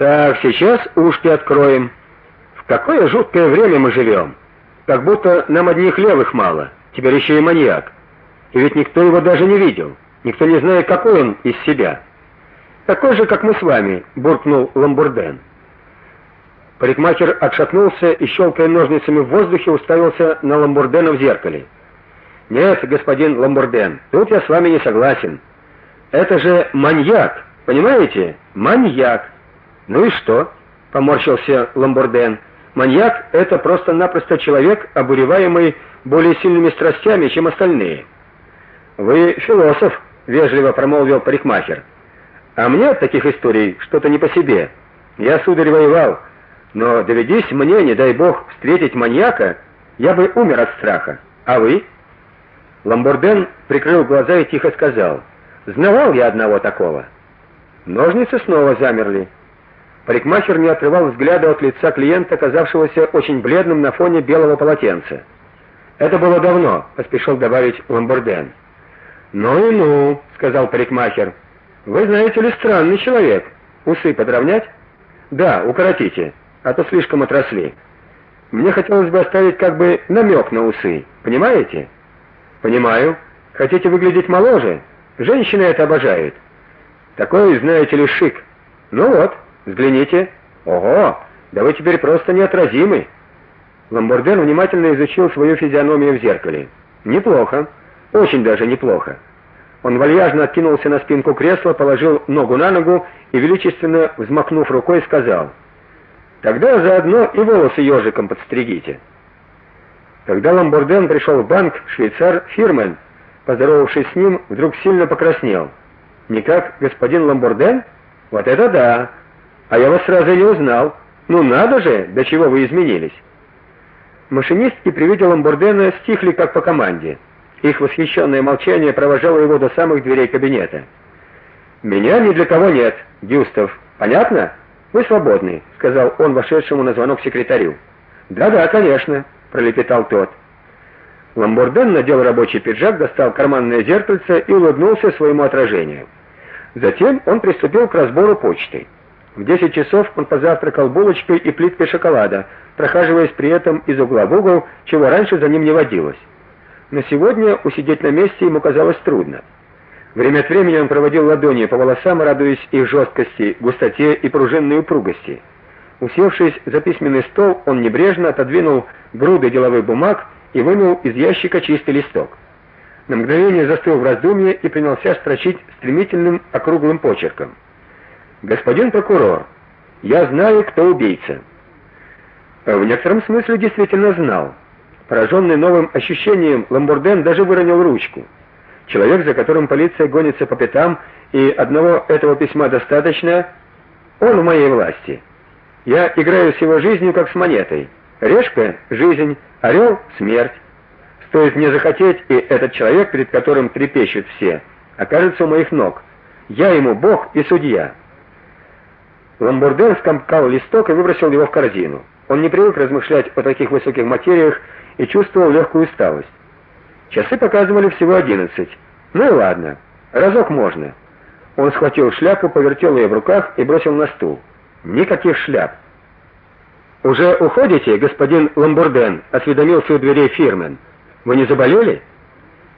Так, сейчас ушки откроем. В какое жуткое время мы живем. Как будто нам одних левых мало. Теперь еще и маньяк. И ведь никто его даже не видел. Никто не знает, какой он из себя. Такой же, как мы с вами, буркнул Ламбурден. Парикмахер отшатнулся и щелкая ножницами в воздухе, уставился на Ламбурдена в зеркале. Нет, господин Ламбурден, тут я с вами не согласен. Это же маньяк, понимаете? Маньяк. Ну и что? поморщился Ламбурден. Маньяк это просто-напросто человек, обуреваемый более сильными страстями, чем остальные. Вы философ, вежливо промолвил парикмахер. А мне от таких историй что-то не по себе. Я сударь воевал, но доведись мне, не дай бог, встретить маньяка, я бы умер от страха. А вы? Ламбурден прикрыл глаза и тихо сказал: "Знавал я одного такого". Ножницы снова замерли. Парикмахер не отрывал взгляда от лица клиента, казавшегося очень бледным на фоне белого полотенца. "Это было давно", поспешил добавить Ламбурден. "Ну и ну", сказал парикмахер. "Вы знаете ли, странный человек. Усы подровнять?" "Да, укоротите, а то слишком отросли. Мне хотелось бы оставить как бы намек на усы, понимаете?" Понимаю. Хотите выглядеть моложе? Женщины это обожают. Такой, знаете ли, шик. Ну вот, взгляните. Ого, да вы теперь просто неотразимы. Ламборден внимательно изучил свою физиономию в зеркале. Неплохо. Очень даже неплохо. Он вальяжно откинулся на спинку кресла, положил ногу на ногу и величественно взмахнув рукой сказал: "Тогда заодно и волосы ежиком подстригите". Когда Ламборден пришел в банк, швейцар Фирмен, поздоровавшись с ним, вдруг сильно покраснел. "Никак, господин Ламборден? Вот это да. А я вас сразу не узнал. Ну надо же, до чего вы изменились". Машинистки при виде Ламбордена стихли как по команде. Их восхищенное молчание провожало его до самых дверей кабинета. "Меня ни для кого нет, Гюстав. Понятно? Вы свободны", сказал он вошедшему на звонок секретарю. "Да-да, конечно" пролепетал тот. Ламборден надел рабочий пиджак, достал карманное зеркальце и улыбнулся своему отражению. Затем он приступил к разбору почты. В 10 часов он позавтракал булочкой и плиткой шоколада, прохаживаясь при этом из угла в угол, чего раньше за ним не водилось. Но сегодня усидеть на месте ему казалось трудно. Время от времени он проводил ладони по волосам, радуясь их жесткости, густоте и пружинной упругости. Усевшись за письменный стол, он небрежно отодвинул груды деловых бумаг и вынул из ящика чистый листок. На мгновение застыл в раздумье и принялся строчить стремительным округлым почерком. Господин прокурор, я знаю, кто убийца. В некотором смысле действительно знал. Пораженный новым ощущением, Ламбурден даже выронил ручку. Человек, за которым полиция гонится по пятам, и одного этого письма достаточно, он в моей власти. Я играю с его жизнью как с монетой. Решка жизнь, орел смерть. Стоит мне захотеть, и этот человек, перед которым трепещут все, окажется у моих ног. Я ему бог и судья. Ламбурден скомкал листок и выбросил его в корзину. Он не привык размышлять о таких высоких материях и чувствовал легкую усталость. Часы показывали всего одиннадцать. Ну и ладно, разок можно. Он схватил шляпу, повертел ее в руках и бросил на стул. Никаких шляп. Уже уходите, господин Ламбурден, осведомился у дверей Фирмен. Вы не заболели?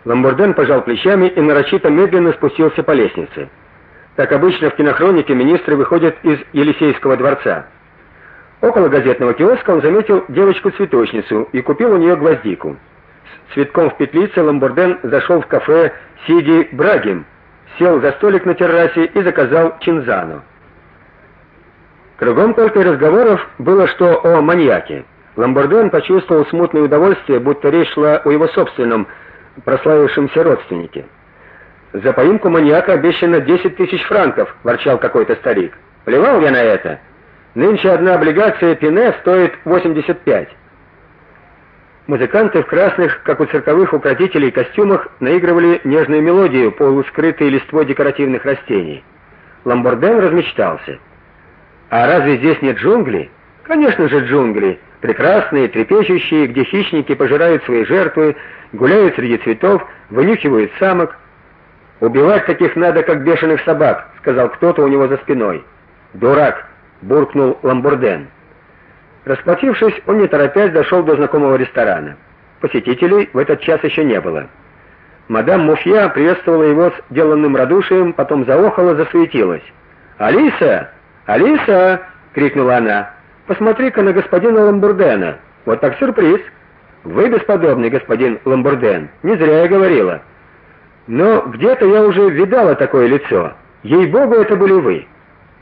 Ламбурден пожал плечами и нарочито медленно спустился по лестнице. Так обычно в кинохронике министры выходят из Елисейского дворца. Около газетного киоска он заметил девочку-цветочницу и купил у нее гвоздику. С цветком в петлице Ламбурден зашел в кафе Сиди Брагим, сел за столик на террасе и заказал чинзану. Кругом только разговоров было что о маньяке. Ламборден почувствовал смутное удовольствие, будто речь шла о его собственном прославившемся родственнике. За поимку маньяка обещано 10 тысяч франков, ворчал какой-то старик. Плевал я на это. Нынче одна облигация Пине стоит 85. Музыканты в красных, как у цирковых укротителей, костюмах наигрывали нежную мелодию, полускрытой листвой декоративных растений. Ламборден размечтался. А разве здесь нет джунглей? Конечно же, джунгли, прекрасные, трепещущие, где хищники пожирают свои жертвы, гуляют среди цветов, вынюхивают самок. Убивать таких надо как бешеных собак, сказал кто-то у него за спиной. Дурак. буркнул Ламбурден. Расплатившись, он не торопясь дошел до знакомого ресторана. Посетителей в этот час еще не было. Мадам Муфья приветствовала его с деланным радушием, потом заохала, засуетилась. "Алиса! Алиса!" крикнула она. "Посмотри-ка на господина Ламбурдена. Вот так сюрприз. Вы бесподобный господин Ламбурден. Не зря я говорила. Но где-то я уже видала такое лицо. Ей-богу, это были вы.